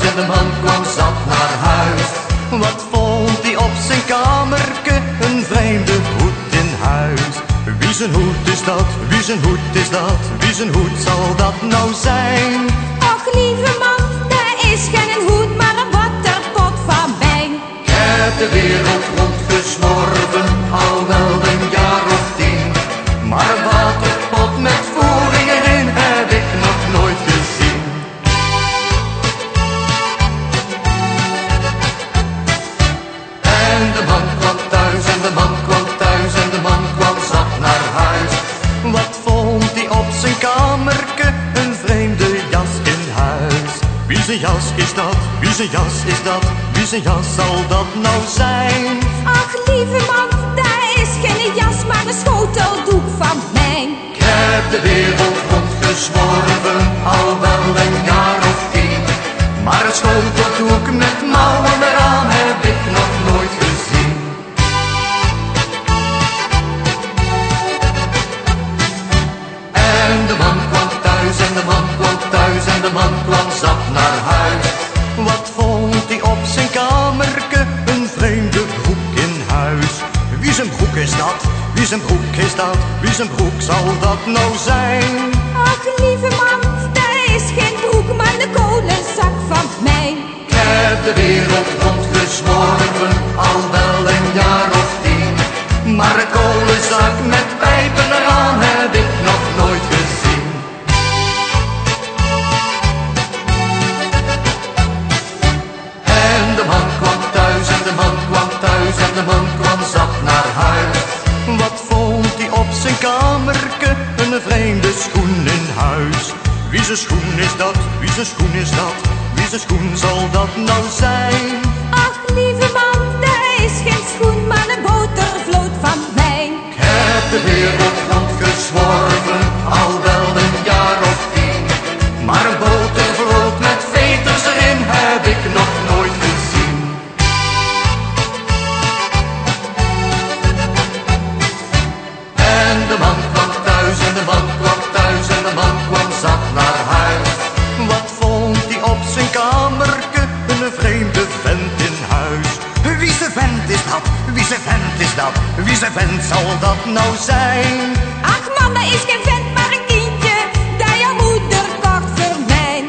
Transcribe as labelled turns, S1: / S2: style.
S1: dus en de man kwam zat naar huis. Wat vond hij op zijn kamerke? Een vreemde hoed in huis. Wie zijn hoed is dat? Wie zijn hoed is dat? Wie zijn hoed zal dat nou zijn?
S2: Och lieve man, daar is geen hoed, maar een wat van mij.
S1: Ik de wereld En de man kwam thuis en de man kwam thuis en de man kwam zat naar huis. Wat vond hij op zijn kamerke? Een vreemde jas in huis. Wie zijn jas is dat? Wie zijn jas is dat? Wie zijn jas zal dat nou zijn?
S2: Ach lieve man, dat is geen jas, maar een schoteldoek van mij.
S1: Ik heb de wereld rondgezworven, zijn broek is dat? Wie zijn broek is dat? Wie zijn broek zal dat nou zijn?
S2: Ach lieve man, dat is geen broek, maar een kolenzak van mij.
S1: Ik heb de wereld Wat vond hij op zijn kamerke? Een vreemde schoen in huis. Wie zijn schoen is dat? Wie zijn schoen is dat? Wie zijn schoen zal dat nou zijn? Dat? Wie zijn vent is dat? Wie zijn vent zal dat nou zijn?
S2: Ach man, dat is geen vent, maar een kindje, dat jouw moeder kocht voor mij.